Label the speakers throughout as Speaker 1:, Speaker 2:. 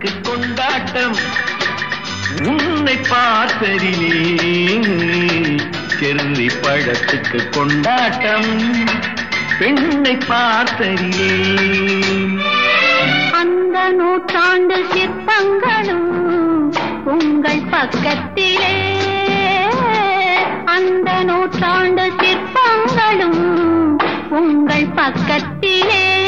Speaker 1: கண்ணுக்கு கொண்டாட்டம். உன்னை பார்த்ததிலே செருந்தி பழத்துக்கு கொண்டாட்டம். பெண்ணை பார்த்ததிலே
Speaker 2: அந்த நூற்றாண்டு சிற்பங்களும் உங்கள் பக்கத்திலே. அந்த நூற்றாண்டு சிற்பங்களும் உங்கள் பக்கத்திலே.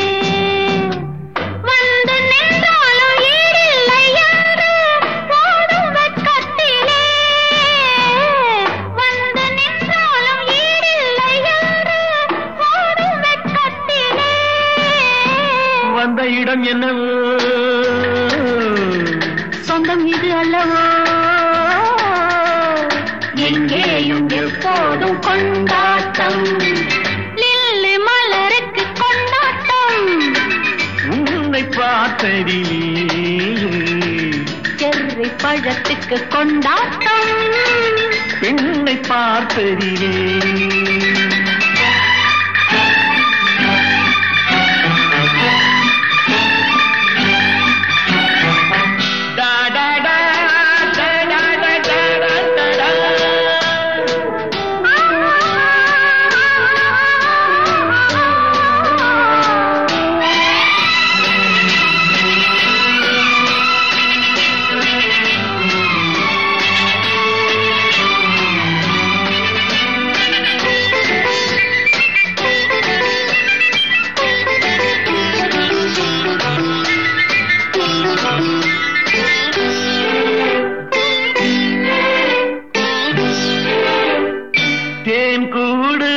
Speaker 2: வந்த
Speaker 1: இடம் என்னவோ?
Speaker 2: சொந்தம் இது அல்லவோ? எங்கேயும் எப்போதும் கொண்டாட்டம்? லில்லி மலருக்கு கொண்டாட்டம்.
Speaker 1: உன்னை பார்த்தறியே
Speaker 2: செர்ரி பழத்துக்கு கொண்டாட்டம்.
Speaker 1: பெண்ணை பார்த்தறியே தேன் கூடு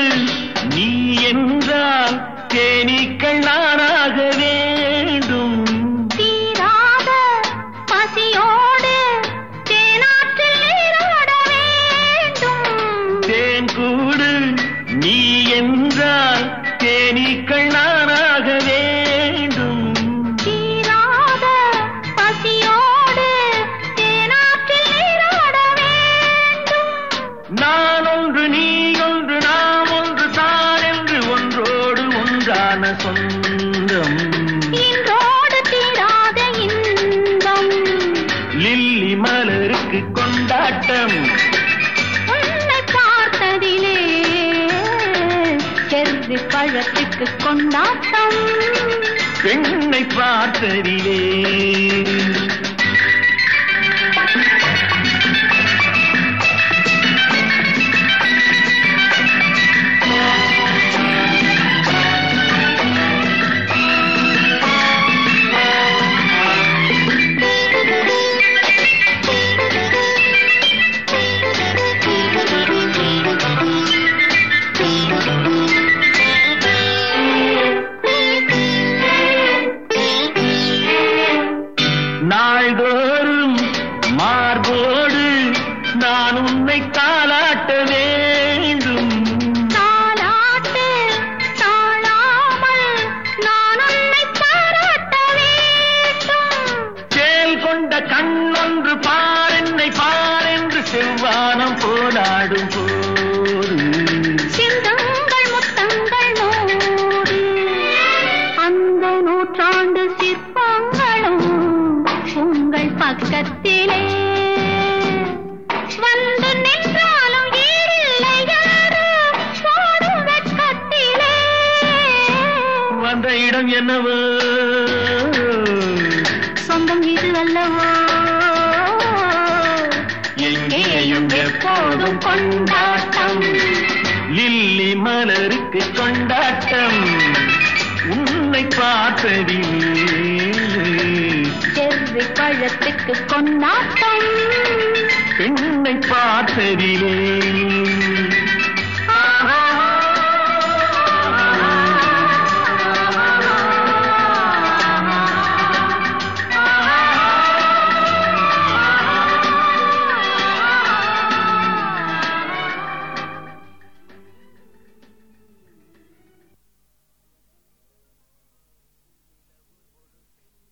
Speaker 1: நீ என்றால் தேனீக்கள் நானாகவே சொந்தம்.
Speaker 2: இன்றோடு தீராத இன்பம்.
Speaker 1: லில்லி மலருக்கு கொண்டாட்டம்.
Speaker 2: உன்னை பார்த்ததிலே செர்ரி பழத்துக்கு கொண்டாட்டம்.
Speaker 1: பெண்ணை பார்த்தறிவே செவ்வானம் போலாடும் போது.
Speaker 2: சிந்தங்கள் முத்தங்கள் நூறு அந்த நூற்றாண்டு சிற்பங்களும் உங்கள் பக்கத்திலே. வந்து நின்றாலும் வெட்கத்திலே.
Speaker 1: வந்த இடம் என்னவோ?
Speaker 2: சொந்தம் இது அல்லவோ?
Speaker 1: எங்கேயும் எப்போதும் கொண்டாட்டம்? லில்லி மலருக்கு கொண்டாட்டம். உன்னை பார்த்ததிலே
Speaker 2: செர்ரி பழத்துக்கு கொண்டாட்டம்.
Speaker 1: பெண்ணை பார்த்ததிலே